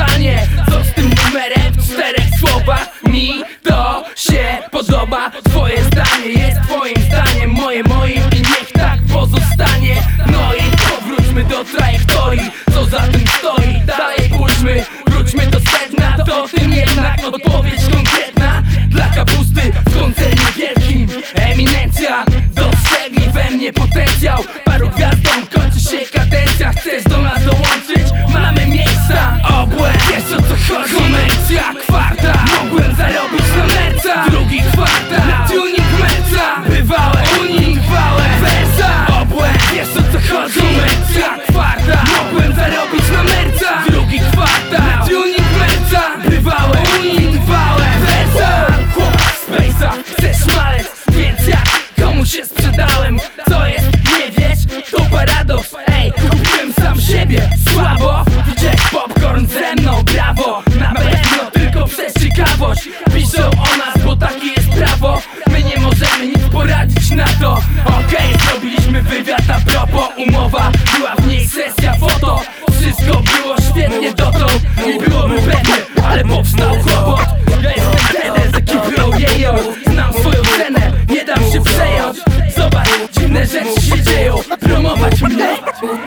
stanie Co z tym numerem? W czterech słowach? Mi to się podoba. Twoje zdanie jest twoim zdaniem Moje moim i niech tak pozostanie. No i powróćmy do trajektorii. Co za tym stoi? Dalej pójdźmy, wróćmy do sedna. To tym jednak odpowiedź konkretna. Dla kapusty w koncernie wielkim Eminencja. Dostrzegli we mnie potencjał. Paru gwiazdom kończy się kadencja. Chcesz do nas dołączyć? razem ze mną Brawo, na pewno tylko przez ciekawość. Piszą o nas, bo takie jest prawo. My nie możemy nic poradzić na to. Okej, okay, zrobiliśmy wywiad a propos. Umowa, była w niej sesja foto. Wszystko było świetnie dotąd. I byłoby pewnie, ale powstał kłopot. Ja jestem trener z ekipy, ojejo Znam swoją cenę, nie dam się przejąć. Zobacz, dziwne rzeczy